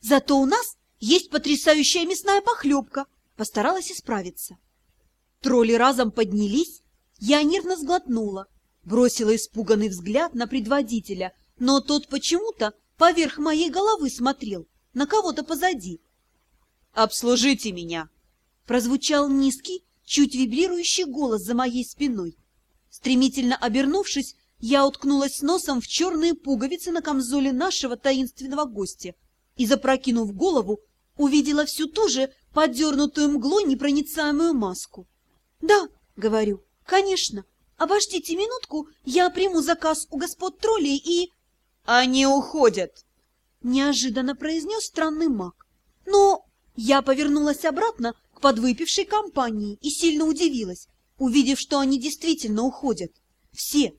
Зато у нас есть потрясающая мясная похлебка. Постаралась исправиться. Тролли разом поднялись. Я нервно сглотнула. Бросила испуганный взгляд на предводителя, но тот почему-то поверх моей головы смотрел, на кого-то позади. «Обслужите меня!» Прозвучал низкий, чуть вибрирующий голос за моей спиной. Стремительно обернувшись, я уткнулась носом в черные пуговицы на камзоле нашего таинственного гостя и, запрокинув голову, увидела всю ту же подернутую мглой непроницаемую маску. «Да», — говорю, — «конечно. Обождите минутку, я приму заказ у господ троллей и...» «Они уходят!» — неожиданно произнес странный маг. «Но...» Я повернулась обратно к подвыпившей компании и сильно удивилась, увидев, что они действительно уходят. Все.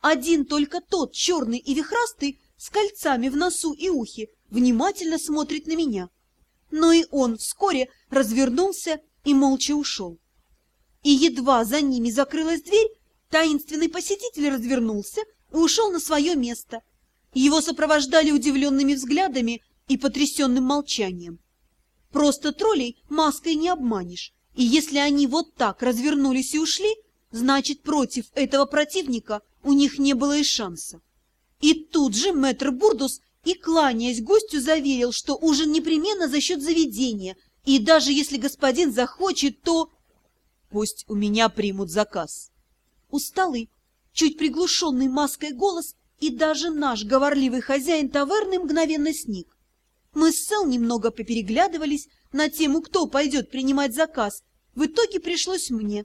Один только тот, черный и вихрастый, с кольцами в носу и ухе, внимательно смотрит на меня. Но и он вскоре развернулся и молча ушел. И едва за ними закрылась дверь, таинственный посетитель развернулся и ушел на свое место. Его сопровождали удивленными взглядами и потрясенным молчанием. Просто троллей маской не обманешь. И если они вот так развернулись и ушли, значит, против этого противника у них не было и шанса. И тут же мэтр Бурдус и, кланяясь гостю, заверил, что ужин непременно за счет заведения, и даже если господин захочет, то... Пусть у меня примут заказ. Усталый, чуть приглушенный маской голос, и даже наш говорливый хозяин таверны мгновенно сник. Мы с Сел немного попереглядывались на тему, кто пойдет принимать заказ. В итоге пришлось мне.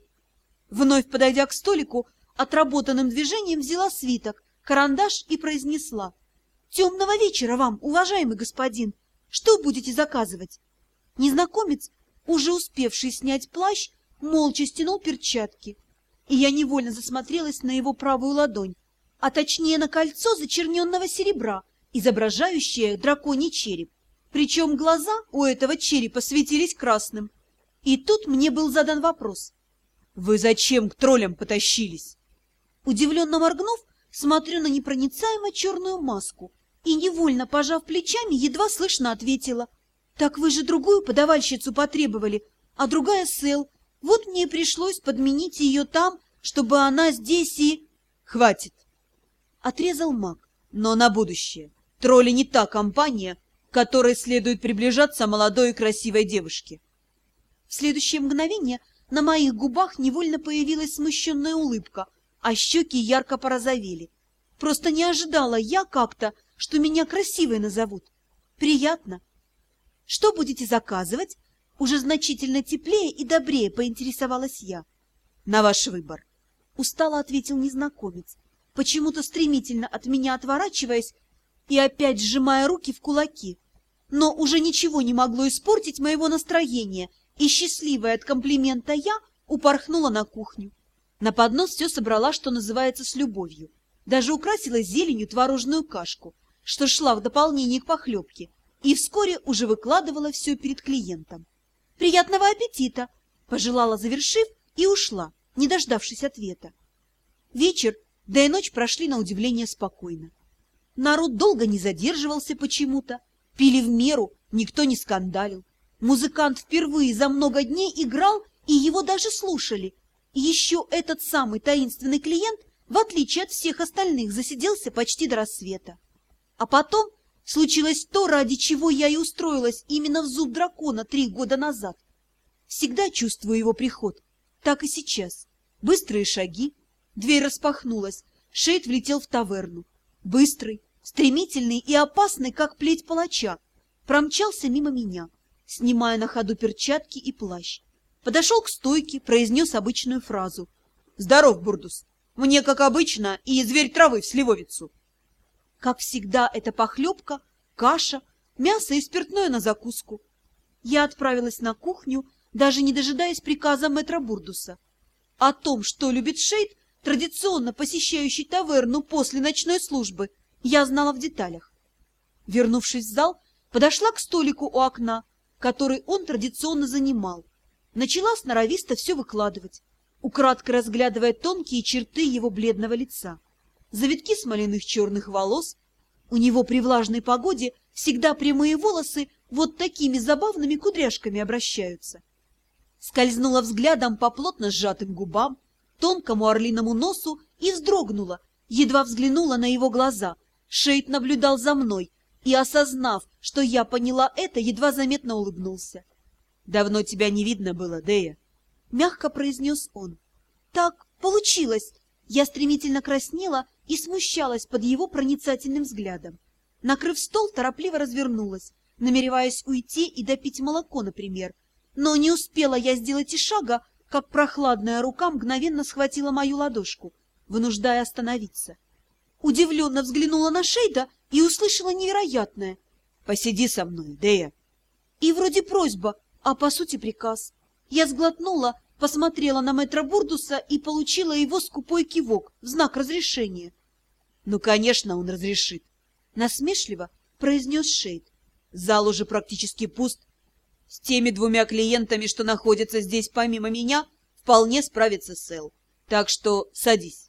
Вновь подойдя к столику, отработанным движением взяла свиток, карандаш и произнесла. «Темного вечера вам, уважаемый господин! Что будете заказывать?» Незнакомец, уже успевший снять плащ, молча стянул перчатки, и я невольно засмотрелась на его правую ладонь, а точнее на кольцо зачерненного серебра, изображающее драконий череп. Причем глаза у этого черепа светились красным. И тут мне был задан вопрос. «Вы зачем к троллям потащились?» Удивленно моргнув, смотрю на непроницаемо черную маску и, невольно пожав плечами, едва слышно ответила. «Так вы же другую подавальщицу потребовали, а другая Сэл. Вот мне и пришлось подменить ее там, чтобы она здесь и...» «Хватит!» — отрезал маг. «Но на будущее. Тролли не та компания, которой следует приближаться молодой и красивой девушке. В следующее мгновение на моих губах невольно появилась смущенная улыбка, а щеки ярко порозовели. Просто не ожидала я как-то, что меня красивой назовут. Приятно. Что будете заказывать? Уже значительно теплее и добрее поинтересовалась я. На ваш выбор. Устало ответил незнакомец, почему-то стремительно от меня отворачиваясь и опять сжимая руки в кулаки но уже ничего не могло испортить моего настроения, и счастливая от комплимента я упорхнула на кухню. На поднос все собрала, что называется, с любовью. Даже украсила зеленью творожную кашку, что шла в дополнение к похлебке, и вскоре уже выкладывала все перед клиентом. «Приятного аппетита!» – пожелала, завершив, и ушла, не дождавшись ответа. Вечер, да и ночь прошли на удивление спокойно. Народ долго не задерживался почему-то, Пили в меру, никто не скандалил. Музыкант впервые за много дней играл, и его даже слушали. Еще этот самый таинственный клиент, в отличие от всех остальных, засиделся почти до рассвета. А потом случилось то, ради чего я и устроилась именно в зуб дракона три года назад. Всегда чувствую его приход, так и сейчас. Быстрые шаги, дверь распахнулась, Шейд влетел в таверну. Быстрый, стремительный и опасный, как плеть палача, промчался мимо меня, снимая на ходу перчатки и плащ. Подошел к стойке, произнес обычную фразу. «Здоров, Бурдус! Мне, как обычно, и зверь травы в сливовицу!» Как всегда, это похлебка, каша, мясо и спиртное на закуску. Я отправилась на кухню, даже не дожидаясь приказа мэтра Бурдуса. О том, что любит Шейд, традиционно посещающий таверну после ночной службы, я знала в деталях. Вернувшись в зал, подошла к столику у окна, который он традиционно занимал. Начала сноровисто все выкладывать, украдкой разглядывая тонкие черты его бледного лица. Завитки смоляных черных волос. У него при влажной погоде всегда прямые волосы вот такими забавными кудряшками обращаются. Скользнула взглядом по плотно сжатым губам, тонкому орлиному носу и вздрогнула, едва взглянула на его глаза. Шейд наблюдал за мной и, осознав, что я поняла это, едва заметно улыбнулся. «Давно тебя не видно было, Дея», — мягко произнес он. «Так получилось!» Я стремительно краснела и смущалась под его проницательным взглядом. Накрыв стол, торопливо развернулась, намереваясь уйти и допить молоко, например. Но не успела я сделать и шага, как прохладная рука мгновенно схватила мою ладошку, вынуждая остановиться. Удивленно взглянула на Шейда и услышала невероятное. «Посиди со мной, Дея!» И вроде просьба, а по сути приказ. Я сглотнула, посмотрела на мэтра Бурдуса и получила его скупой кивок в знак разрешения. «Ну, конечно, он разрешит!» Насмешливо произнес Шейд. «Зал уже практически пуст. С теми двумя клиентами, что находятся здесь помимо меня, вполне справится Сэл. Так что садись».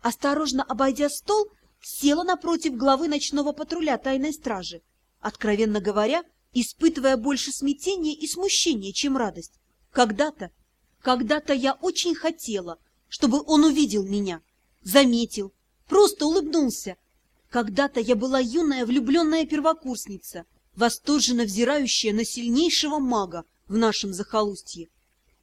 Осторожно обойдя стол, села напротив главы ночного патруля тайной стражи. Откровенно говоря, испытывая больше смятения и смущения, чем радость. Когда-то, когда-то я очень хотела, чтобы он увидел меня, заметил, просто улыбнулся. Когда-то я была юная влюбленная первокурсница, восторженно взирающая на сильнейшего мага в нашем захолустье.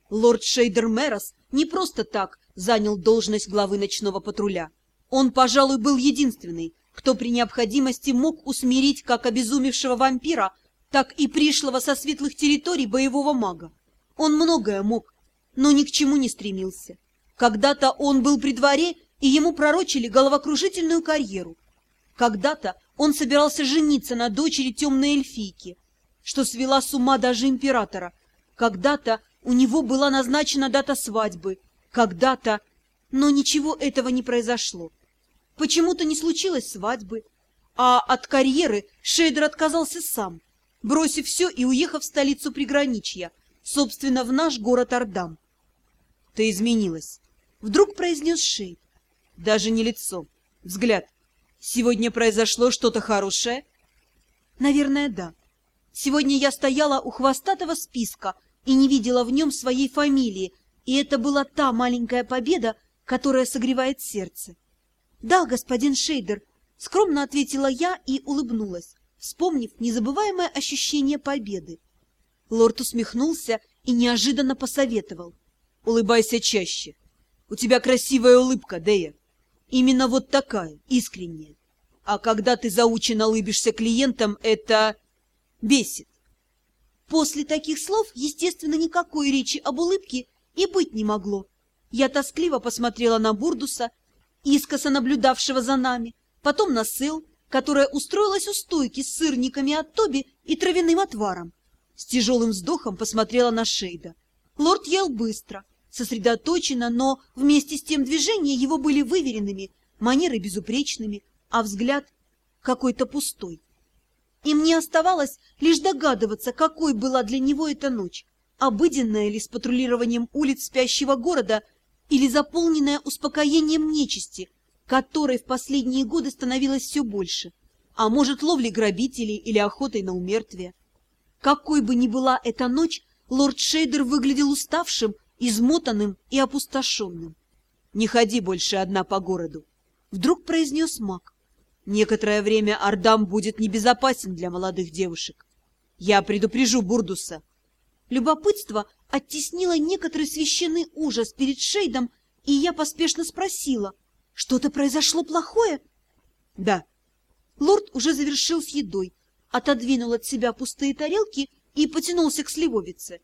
Лорд Шейдер Мерос не просто так занял должность главы ночного патруля. Он, пожалуй, был единственный, кто при необходимости мог усмирить как обезумевшего вампира, так и пришлого со светлых территорий боевого мага. Он многое мог, но ни к чему не стремился. Когда-то он был при дворе, и ему пророчили головокружительную карьеру. Когда-то он собирался жениться на дочери темной эльфийки, что свела с ума даже императора. Когда-то у него была назначена дата свадьбы. Когда-то... Но ничего этого не произошло. Почему-то не случилось свадьбы, а от карьеры Шейдер отказался сам бросив все и уехав в столицу приграничья, собственно, в наш город Ардам. — Ты изменилась, — вдруг произнес Шейд. — Даже не лицо, взгляд. Сегодня произошло что-то хорошее? — Наверное, да. Сегодня я стояла у хвостатого списка и не видела в нем своей фамилии, и это была та маленькая победа, которая согревает сердце. — Да, господин Шейдер, — скромно ответила я и улыбнулась вспомнив незабываемое ощущение победы. Лорд усмехнулся и неожиданно посоветовал. — Улыбайся чаще. У тебя красивая улыбка, Дея. Именно вот такая, искренняя. А когда ты заученно улыбишься клиентам, это бесит. После таких слов, естественно, никакой речи об улыбке и быть не могло. Я тоскливо посмотрела на Бурдуса, искоса наблюдавшего за нами, потом на Сыл, которая устроилась у стойки с сырниками от Тоби и травяным отваром. С тяжелым вздохом посмотрела на Шейда. Лорд ел быстро, сосредоточенно, но вместе с тем движения его были выверенными, манеры безупречными, а взгляд какой-то пустой. И мне оставалось лишь догадываться, какой была для него эта ночь, обыденная ли с патрулированием улиц спящего города или заполненная успокоением нечисти – которой в последние годы становилось все больше, а может, ловлей грабителей или охотой на умертвие. Какой бы ни была эта ночь, лорд Шейдер выглядел уставшим, измотанным и опустошенным. «Не ходи больше одна по городу», — вдруг произнес маг. «Некоторое время Ардам будет небезопасен для молодых девушек. Я предупрежу Бурдуса». Любопытство оттеснило некоторый священный ужас перед Шейдом, и я поспешно спросила, что-то произошло плохое? Да. Лорд уже завершил с едой, отодвинул от себя пустые тарелки и потянулся к сливовице.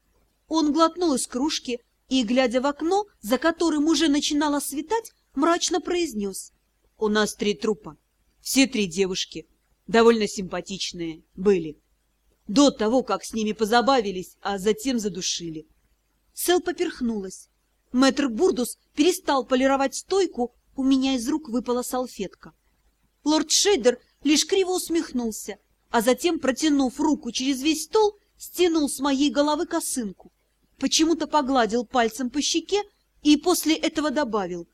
Он глотнул из кружки и, глядя в окно, за которым уже начинало светать, мрачно произнес. У нас три трупа. Все три девушки. Довольно симпатичные были. До того, как с ними позабавились, а затем задушили. Сел поперхнулась. Мэтр Бурдус перестал полировать стойку, у меня из рук выпала салфетка. Лорд Шейдер лишь криво усмехнулся, а затем, протянув руку через весь стол, стянул с моей головы косынку. Почему-то погладил пальцем по щеке и после этого добавил.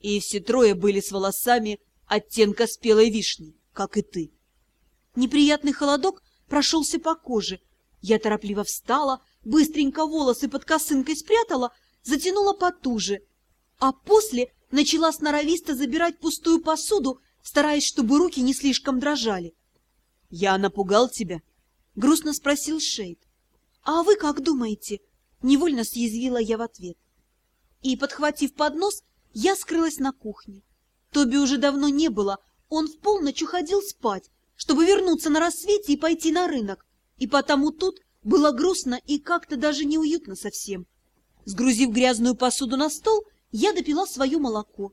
И все трое были с волосами оттенка спелой вишни, как и ты. Неприятный холодок прошелся по коже. Я торопливо встала, быстренько волосы под косынкой спрятала, затянула потуже, а после начала сноровисто забирать пустую посуду, стараясь, чтобы руки не слишком дрожали. — Я напугал тебя? — грустно спросил Шейд. — А вы как думаете? — невольно съязвила я в ответ. И, подхватив поднос, я скрылась на кухне. Тоби уже давно не было, он в полночь уходил спать, чтобы вернуться на рассвете и пойти на рынок, и потому тут было грустно и как-то даже неуютно совсем. Сгрузив грязную посуду на стол, я допила свое молоко.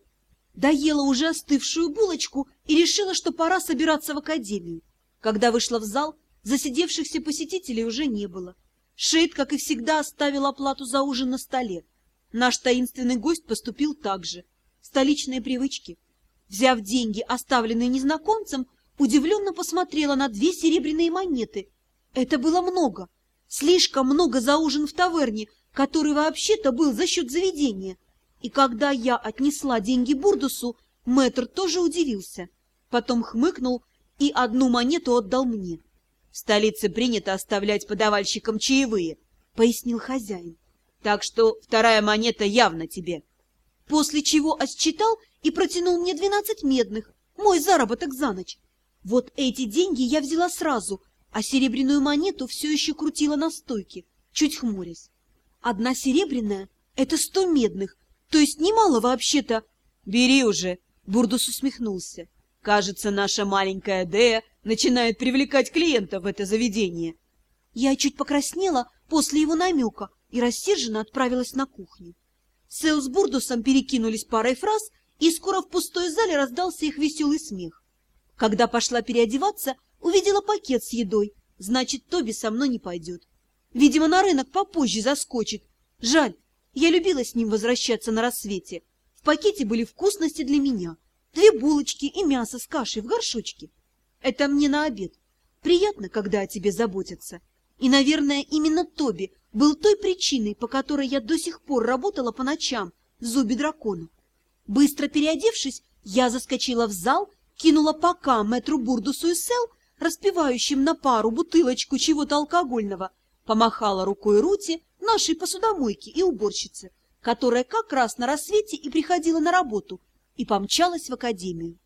Доела уже остывшую булочку и решила, что пора собираться в академию. Когда вышла в зал, засидевшихся посетителей уже не было. Шейд, как и всегда, оставил оплату за ужин на столе. Наш таинственный гость поступил так же. Столичные привычки. Взяв деньги, оставленные незнакомцем, удивленно посмотрела на две серебряные монеты. Это было много. Слишком много за ужин в таверне, который вообще-то был за счет заведения. И когда я отнесла деньги Бурдусу, мэтр тоже удивился. Потом хмыкнул и одну монету отдал мне. — В столице принято оставлять подавальщикам чаевые, — пояснил хозяин. — Так что вторая монета явно тебе. После чего отсчитал и протянул мне двенадцать медных, мой заработок за ночь. Вот эти деньги я взяла сразу, а серебряную монету все еще крутила на стойке, чуть хмурясь. Одна серебряная — это сто медных, то есть немало вообще-то. — Бери уже, — Бурдус усмехнулся. — Кажется, наша маленькая Дея начинает привлекать клиентов в это заведение. Я чуть покраснела после его намека и рассерженно отправилась на кухню. Сэл с Бурдусом перекинулись парой фраз, и скоро в пустой зале раздался их веселый смех. Когда пошла переодеваться, увидела пакет с едой, значит, Тоби со мной не пойдет. Видимо, на рынок попозже заскочит. Жаль, я любила с ним возвращаться на рассвете. В пакете были вкусности для меня. Две булочки и мясо с кашей в горшочке. Это мне на обед. Приятно, когда о тебе заботятся. И, наверное, именно Тоби был той причиной, по которой я до сих пор работала по ночам в зубе дракона. Быстро переодевшись, я заскочила в зал, кинула пока мэтру Бурдусу и Сел, распивающим на пару бутылочку чего-то алкогольного, помахала рукой Рути, нашей посудомойке и уборщице, которая как раз на рассвете и приходила на работу, и помчалась в академию.